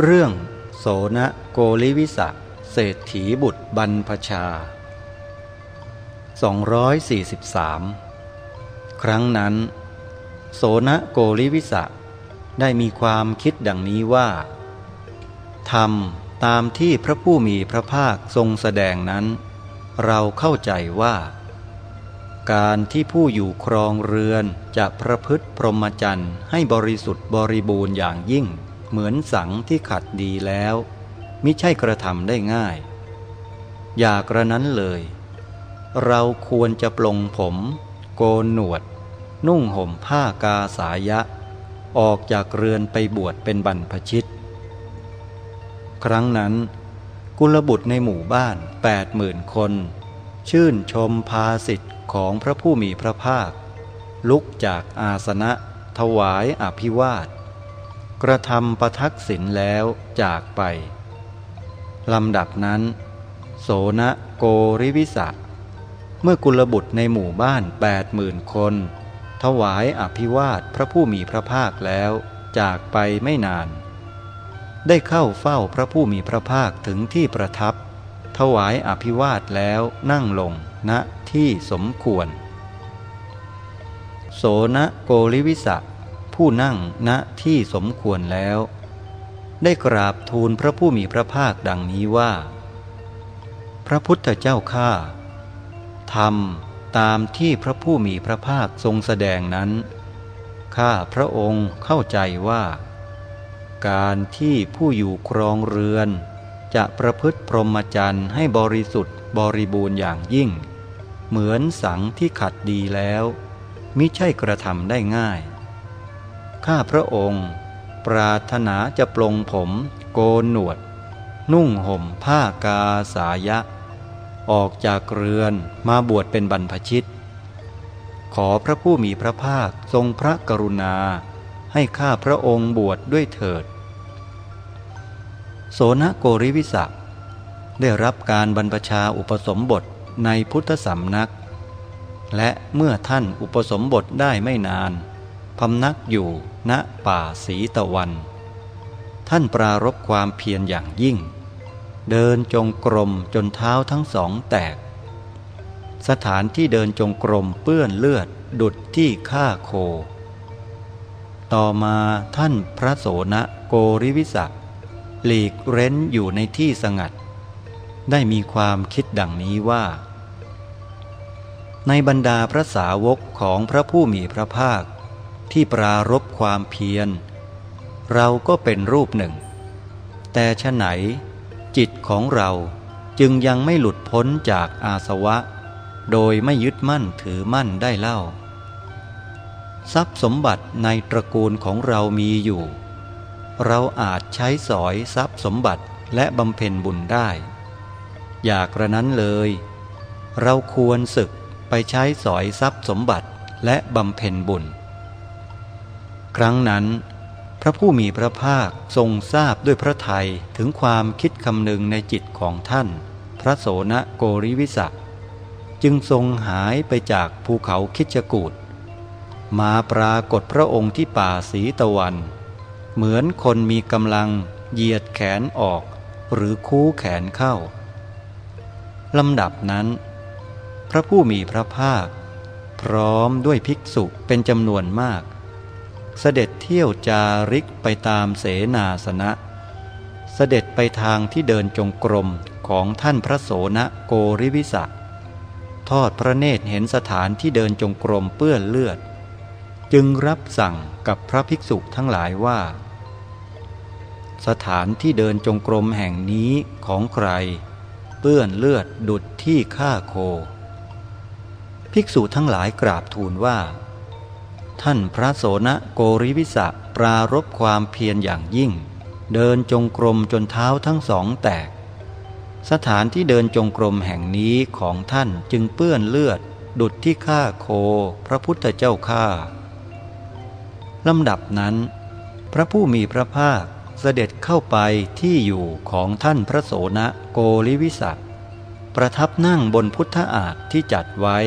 เรื่อง โสนโกลิวิสะเศรษฐีบุตรบรรพชา 243 ครั้งนั้น โสนโกลิวิสะได้มีความคิดดังนี้ว่าทำตามที่พระผู้มีพระภาคทรงแสดงนั้น เราเข้าใจว่า การที่ผู้อยู่ครองเรือนจะประพฤติพรหมจรรย์ให้บริสุทธิ์บริบูรณ์อย่างยิ่ง เหมือนสังที่ขัดดีแล้ว มิใช่กระทำได้ง่าย อย่ากระนั้นเลย เราควรจะปลงผม โกนหนวด นุ่งห่มผ้ากาสายะ ออกจากเรือนไปบวชเป็นบรรพชิต ครั้งนั้น กุลบุตรในหมู่บ้านแปดหมื่นคน ชื่นชมภาสิทธิ์ของพระผู้มีพระภาค ลุกจากอาสนะถวายอภิวาท กระทำประทักษิณแล้วจากไป ลำดับนั้น โสนโกริวิสะ เมื่อกุลบุตรในหมู่บ้านแปดหมื่นคน ถวายอภิวาทพระผู้มีพระภาคแล้วจากไปไม่นาน ได้เข้าเฝ้าพระผู้มีพระภาคถึงที่ประทับ ถวายอภิวาทแล้วนั่งลงณที่สมควร โสนโกริวิสะ ผู้นั่งณที่สมควรแล้ว ได้กราบทูลพระผู้มีพระภาคดังนี้ว่า พระพุทธเจ้าข้าทำตามที่พระผู้มีพระภาคทรงแสดงนั้น ข้าพระองค์เข้าใจว่า การที่ผู้อยู่ครองเรือน จะประพฤติพรหมจรรย์ให้บริสุทธิ์บริบูรณ์อย่างยิ่ง เหมือนสังที่ขัดดีแล้ว มิใช่กระทำได้ง่าย ข้าพระองค์ ปรารถนาจะปลงผม โกนหนวด นุ่งห่มผ้ากาสายะ ออกจากเรือนมาบวชเป็นบรรพชิต ขอพระผู้มีพระภาคทรงพระกรุณา ให้ข้าพระองค์บวชดด้วยเถิด โสนโกริวิสักได้รับการบรรพชาอุปสมบทในพุทธสำนัก และเมื่อท่านอุปสมบทได้ไม่นาน พำนักอยู่ณป่าสีตะวัน ท่านปรารบความเพียรอย่างยิ่ง เดินจงกรมจนเท้าทั้งสองแตก สถานที่เดินจงกรมเปื้อนเลือดดุดที่ฆ่าโค ต่อมาท่านพระโสนโกริวิสักหลีกเร้นอยู่ในที่สงัด ได้มีความคิดดังนี้ว่า ในบรรดาพระสาวกของพระผู้มีพระภาค ที่ปรารบความเพียร เราก็เป็นรูปหนึ่ง แต่ฉไหน จิตของเราจึงยังไม่หลุดพ้นจากอาสวะ โดยไม่ยึดมั่นถือมั่นได้เล่า ทรัพย์สมบัติในตระกูลของเรามีอยู่ เราอาจใช้สอยทรัพย์สมบัติและบำเพ็ญบุญได้ อยากระนั้นเลย เราควรศึกไปใช้สอยทรัพย์สมบัติและบำเพ็ญบุญ ครั้งนั้น พระผู้มีพระภาคทรงทราบด้วยพระทัยถึงความคิดคำนึงในจิตของท่าน พระโสนโกริวิสักจึงทรงหายไปจากภูเขาคิจกูดมาปรากฏพระองค์ที่ป่าสีตะวัน เหมือนคนมีกำลังเหยียดแขนออก หรือคู่แขนเข้าลำดับนั้น พระผู้มีพระภาค พร้อมด้วยภิกษุเป็นจำนวนมาก เสด็จเที่ยวจาริกไปตามเสนาสนะ เสด็จไปทางที่เดินจงกรมของท่านพระโสนโกริวิสักทอดพระเนตรเห็นสถานที่เดินจงกรมเปื้อนเลือด จึงรับสั่งกับพระภิกษุทั้งหลายว่า สถานที่เดินจงกรมแห่งนี้ของใคร เปื้อนเลือดดุดที่ฆ่าโค ภิกษุทั้งหลายกราบทูลว่า ท่านพระโสนโกริวิสะปรารบความเพียรอย่างยิ่ง เดินจงกรมจนเท้าทั้งสองแตก สถานที่เดินจงกรมแห่งนี้ของท่านจึงเปื้อนเลือด ดุดที่ฆ่าโคพระพุทธเจ้าข้าลำดับนั้น พระผู้มีพระภาคเสด็จเข้าไปที่อยู่ของท่านพระโสนโกริวิสักประทับนั่งบนพุทธอาฏที่จัดไว้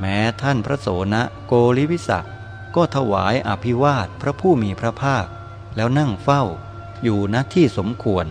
แม้ท่านพระโสนะโกริวิสักก็ถวายอภิวาทพระผู้มีพระภาค แล้วนั่งเฝ้า อยู่ณที่สมควร